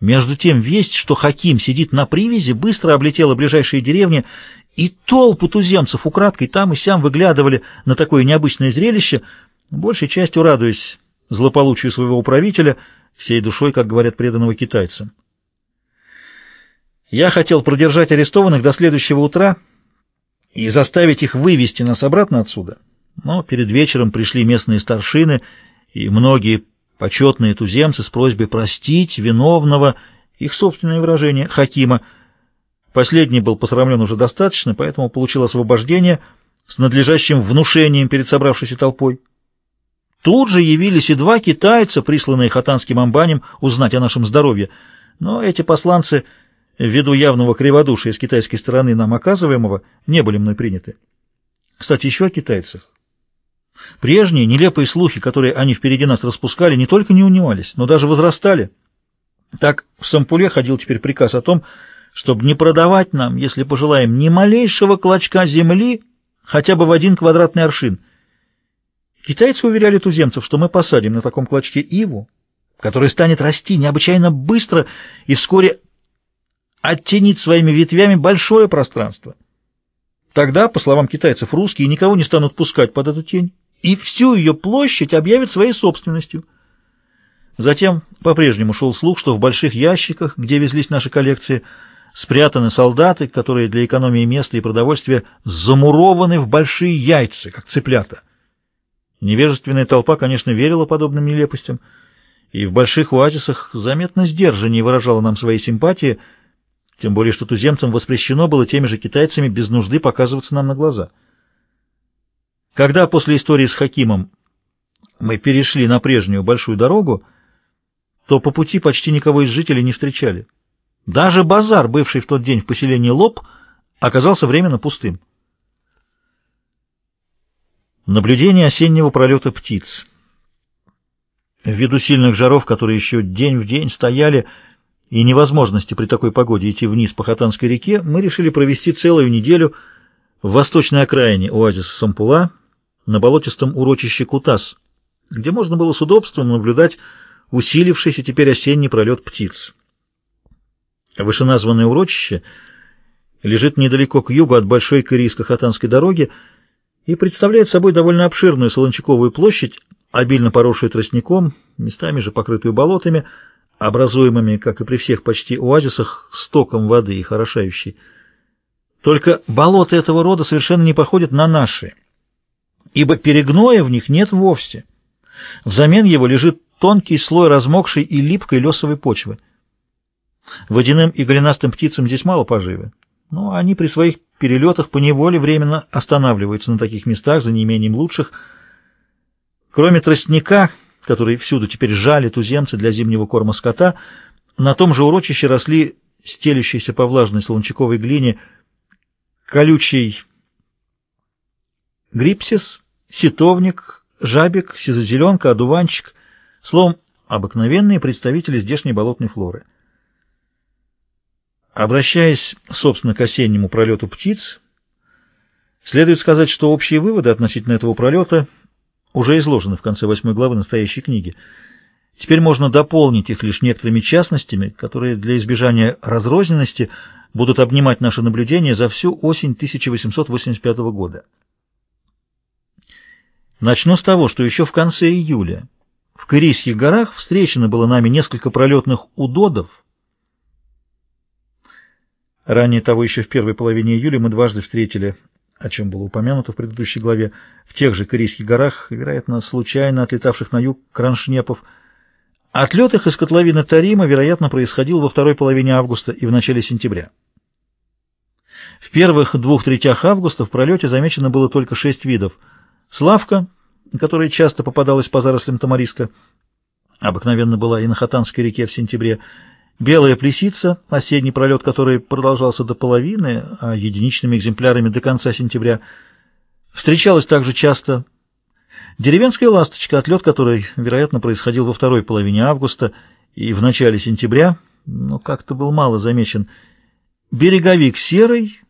Между тем весть, что Хаким сидит на привязи, быстро облетела ближайшие деревни, и толпы туземцев украдкой там и сям выглядывали на такое необычное зрелище, большей частью радуясь злополучию своего управителя, всей душой, как говорят, преданного китайцам. Я хотел продержать арестованных до следующего утра и заставить их вывести нас обратно отсюда, но перед вечером пришли местные старшины и многие почетные туземцы с просьбой простить виновного, их собственное выражение, Хакима. Последний был посрамлен уже достаточно, поэтому получил освобождение с надлежащим внушением перед собравшейся толпой. Тут же явились и два китайца, присланные хатанским амбанем, узнать о нашем здоровье. Но эти посланцы, ввиду явного криводушия с китайской стороны нам оказываемого, не были мной приняты. Кстати, еще о китайцах. Прежние нелепые слухи, которые они впереди нас распускали, не только не унимались, но даже возрастали. Так в Сампуле ходил теперь приказ о том, чтобы не продавать нам, если пожелаем, ни малейшего клочка земли хотя бы в один квадратный аршин. Китайцы уверяли туземцев, что мы посадим на таком клочке иву, которая станет расти необычайно быстро и вскоре оттенит своими ветвями большое пространство. Тогда, по словам китайцев, русские никого не станут пускать под эту тень и всю ее площадь объявит своей собственностью. Затем по-прежнему шел слух, что в больших ящиках, где везлись наши коллекции, спрятаны солдаты, которые для экономии места и продовольствия замурованы в большие яйца, как цыплята. Невежественная толпа, конечно, верила подобным нелепостям, и в больших оазисах заметно сдержаннее выражала нам свои симпатии, тем более что туземцам воспрещено было теми же китайцами без нужды показываться нам на глаза. Когда после истории с Хакимом мы перешли на прежнюю большую дорогу, то по пути почти никого из жителей не встречали. Даже базар, бывший в тот день в поселении Лоб, оказался временно пустым. Наблюдение осеннего пролета птиц. Ввиду сильных жаров, которые еще день в день стояли, и невозможности при такой погоде идти вниз по Хатанской реке, мы решили провести целую неделю в восточной окраине оазиса Сампула, на болотистом урочище Кутас, где можно было с удобством наблюдать усилившийся теперь осенний пролет птиц. Вышеназванное урочище лежит недалеко к югу от большой корейско-хатанской дороги и представляет собой довольно обширную солончаковую площадь, обильно поросшую тростником, местами же покрытую болотами, образуемыми, как и при всех почти оазисах, стоком воды и хорошающей. Только болота этого рода совершенно не походят на наши – ибо перегноя в них нет вовсе. Взамен его лежит тонкий слой размокшей и липкой лесовой почвы. Водяным и голенастым птицам здесь мало поживы, но они при своих перелетах поневоле временно останавливаются на таких местах за неимением лучших. Кроме тростника, который всюду теперь жали туземцы для зимнего корма скота, на том же урочище росли стелющиеся по влажной солончаковой глине колючий грипсис, ситовник, жабик, сизозеленка, одуванчик, словом, обыкновенные представители здешней болотной флоры. Обращаясь, собственно, к осеннему пролету птиц, следует сказать, что общие выводы относительно этого пролета уже изложены в конце восьмой главы настоящей книги. Теперь можно дополнить их лишь некоторыми частностями, которые для избежания разрозненности будут обнимать наши наблюдения за всю осень 1885 года. Начну с того, что еще в конце июля в Корейских горах встречено было нами несколько пролетных удодов. Ранее того, еще в первой половине июля мы дважды встретили, о чем было упомянуто в предыдущей главе, в тех же Корейских горах, вероятно, случайно отлетавших на юг кроншнепов. Отлет их из котловины Тарима, вероятно, происходил во второй половине августа и в начале сентября. В первых двух третях августа в пролете замечено было только шесть видов – Славка, которая часто попадалась по зарослям Тамариска, обыкновенно была и на Хатанской реке в сентябре, белая плесица, осенний пролет которой продолжался до половины, а единичными экземплярами до конца сентября, встречалась также часто деревенская ласточка, отлет которой, вероятно, происходил во второй половине августа и в начале сентября, но как-то был мало замечен, береговик серый,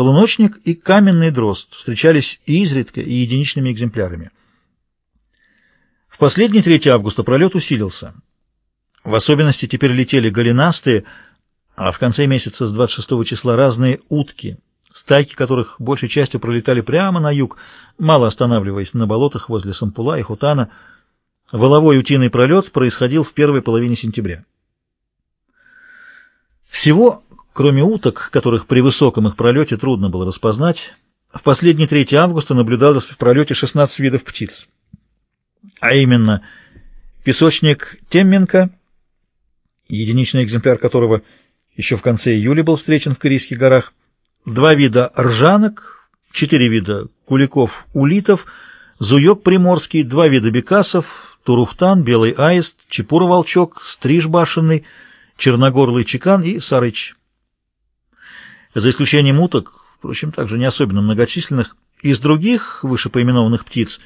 Полуночник и каменный дрозд встречались и изредка, и единичными экземплярами. В последний 3 августа пролет усилился. В особенности теперь летели голенастые, а в конце месяца с 26 числа разные утки, стайки которых большей частью пролетали прямо на юг, мало останавливаясь на болотах возле Сампула и Хутана. Воловой утиный пролет происходил в первой половине сентября. Всего, кроме уток, которых при высоком их пролете трудно было распознать, в последний 3 августа наблюдалось в пролете 16 видов птиц. А именно, песочник Темменко, единичный экземпляр которого еще в конце июля был встречен в Корейских горах, два вида ржанок, четыре вида куликов-улитов, зуек приморский, два вида бекасов, турухтан, белый аист, чепур-волчок, стриж башенный, черногорлый чекан и сарыч. За исключением уток, впрочем, также не особенно многочисленных, из других вышепоименованных птиц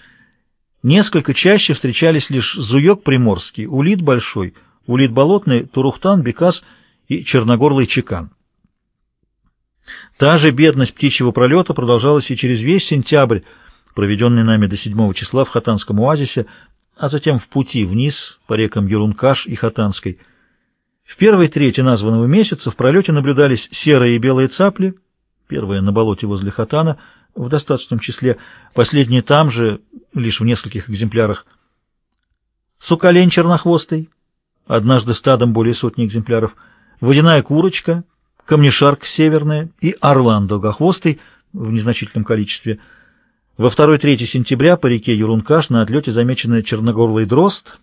несколько чаще встречались лишь зуек приморский, улит большой, улит болотный, турухтан, бекас и черногорлый чекан. Та же бедность птичьего пролета продолжалась и через весь сентябрь, проведенный нами до 7 числа в Хатанском оазисе, а затем в пути вниз по рекам Юрункаш и Хатанской – в первой трети названного месяца в пролете наблюдались серые и белые цапли, первая на болоте возле Хатана, в достаточном числе, последние там же, лишь в нескольких экземплярах. Суколень чернохвостый, однажды стадом более сотни экземпляров, водяная курочка, камнешарк северная и орлан долгохвостый в незначительном количестве. Во второй-третьей сентября по реке Юрункаш на отлете замечены черногорлый дрозд,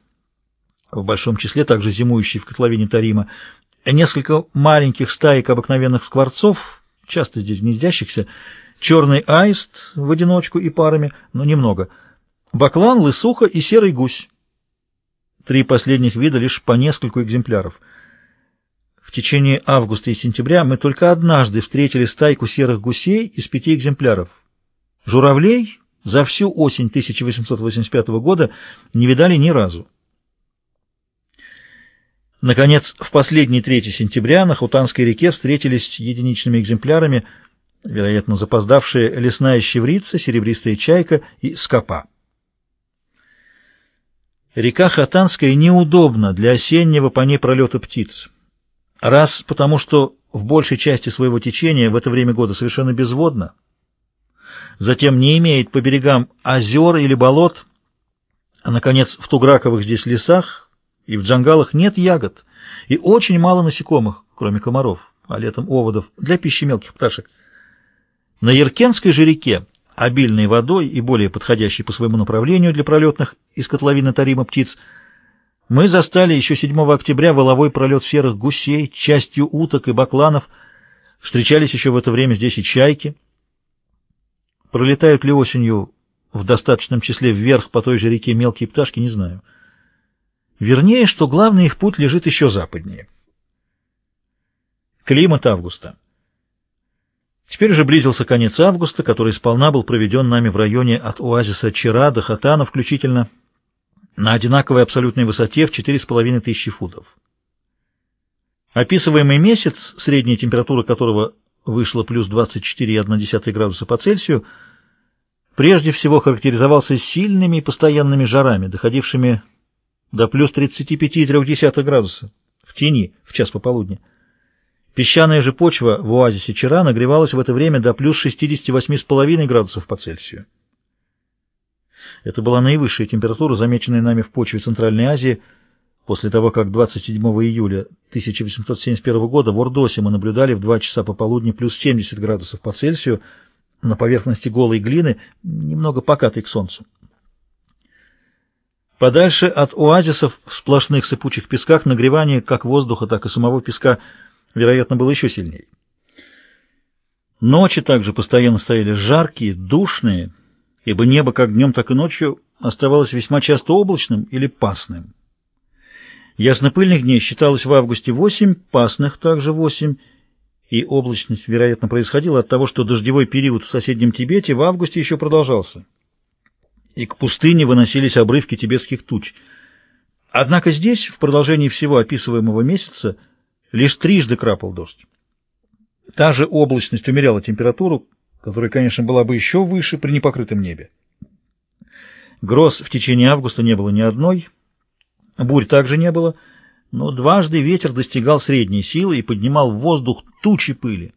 в большом числе также зимующий в котловине Тарима, несколько маленьких стаек обыкновенных скворцов, часто здесь гнездящихся, черный аист в одиночку и парами, но немного, баклан, лысуха и серый гусь. Три последних вида лишь по нескольку экземпляров. В течение августа и сентября мы только однажды встретили стайку серых гусей из пяти экземпляров. Журавлей за всю осень 1885 года не видали ни разу. Наконец, в последний 3 сентября на Хутанской реке встретились единичными экземплярами, вероятно, запоздавшие лесная щеврица, серебристая чайка и скопа. Река Хатанская неудобна для осеннего по ней пролета птиц. Раз потому, что в большей части своего течения в это время года совершенно безводна, затем не имеет по берегам озер или болот, а, наконец, в туграковых здесь лесах и в джангалах нет ягод, и очень мало насекомых, кроме комаров, а летом оводов, для пищи мелких пташек. На Яркенской же реке, обильной водой и более подходящей по своему направлению для пролетных из котловины Тарима птиц, мы застали еще 7 октября воловой пролет серых гусей, частью уток и бакланов. Встречались еще в это время здесь и чайки. Пролетают ли осенью в достаточном числе вверх по той же реке мелкие пташки, не знаю. Вернее, что главный их путь лежит еще западнее. Климат августа. Теперь уже близился конец августа, который сполна был проведен нами в районе от оазиса Чера до Хатана включительно, на одинаковой абсолютной высоте в 4,5 тысячи футов. Описываемый месяц, средняя температура которого вышла плюс 24,1 градуса по Цельсию, прежде всего характеризовался сильными и постоянными жарами, доходившими до плюс 35,3 градуса в тени в час пополудни. Песчаная же почва в оазисе Чера нагревалась в это время до плюс 68,5 градусов по Цельсию. Это была наивысшая температура, замеченная нами в почве Центральной Азии, после того, как 27 июля 1871 года в Ордосе мы наблюдали в 2 часа пополудни плюс 70 градусов по Цельсию на поверхности голой глины, немного покатой к солнцу. Подальше от оазисов в сплошных сыпучих песках нагревание как воздуха, так и самого песка, вероятно, было еще сильнее. Ночи также постоянно стояли жаркие, душные, ибо небо как днем, так и ночью оставалось весьма часто облачным или пасным. Яснопыльных дней считалось в августе 8, пасных также 8, и облачность, вероятно, происходила от того, что дождевой период в соседнем Тибете в августе еще продолжался и к пустыне выносились обрывки тибетских туч. Однако здесь, в продолжении всего описываемого месяца, лишь трижды крапал дождь. Та же облачность умеряла температуру, которая, конечно, была бы еще выше при непокрытом небе. Гроз в течение августа не было ни одной, бурь также не было, но дважды ветер достигал средней силы и поднимал в воздух тучи пыли.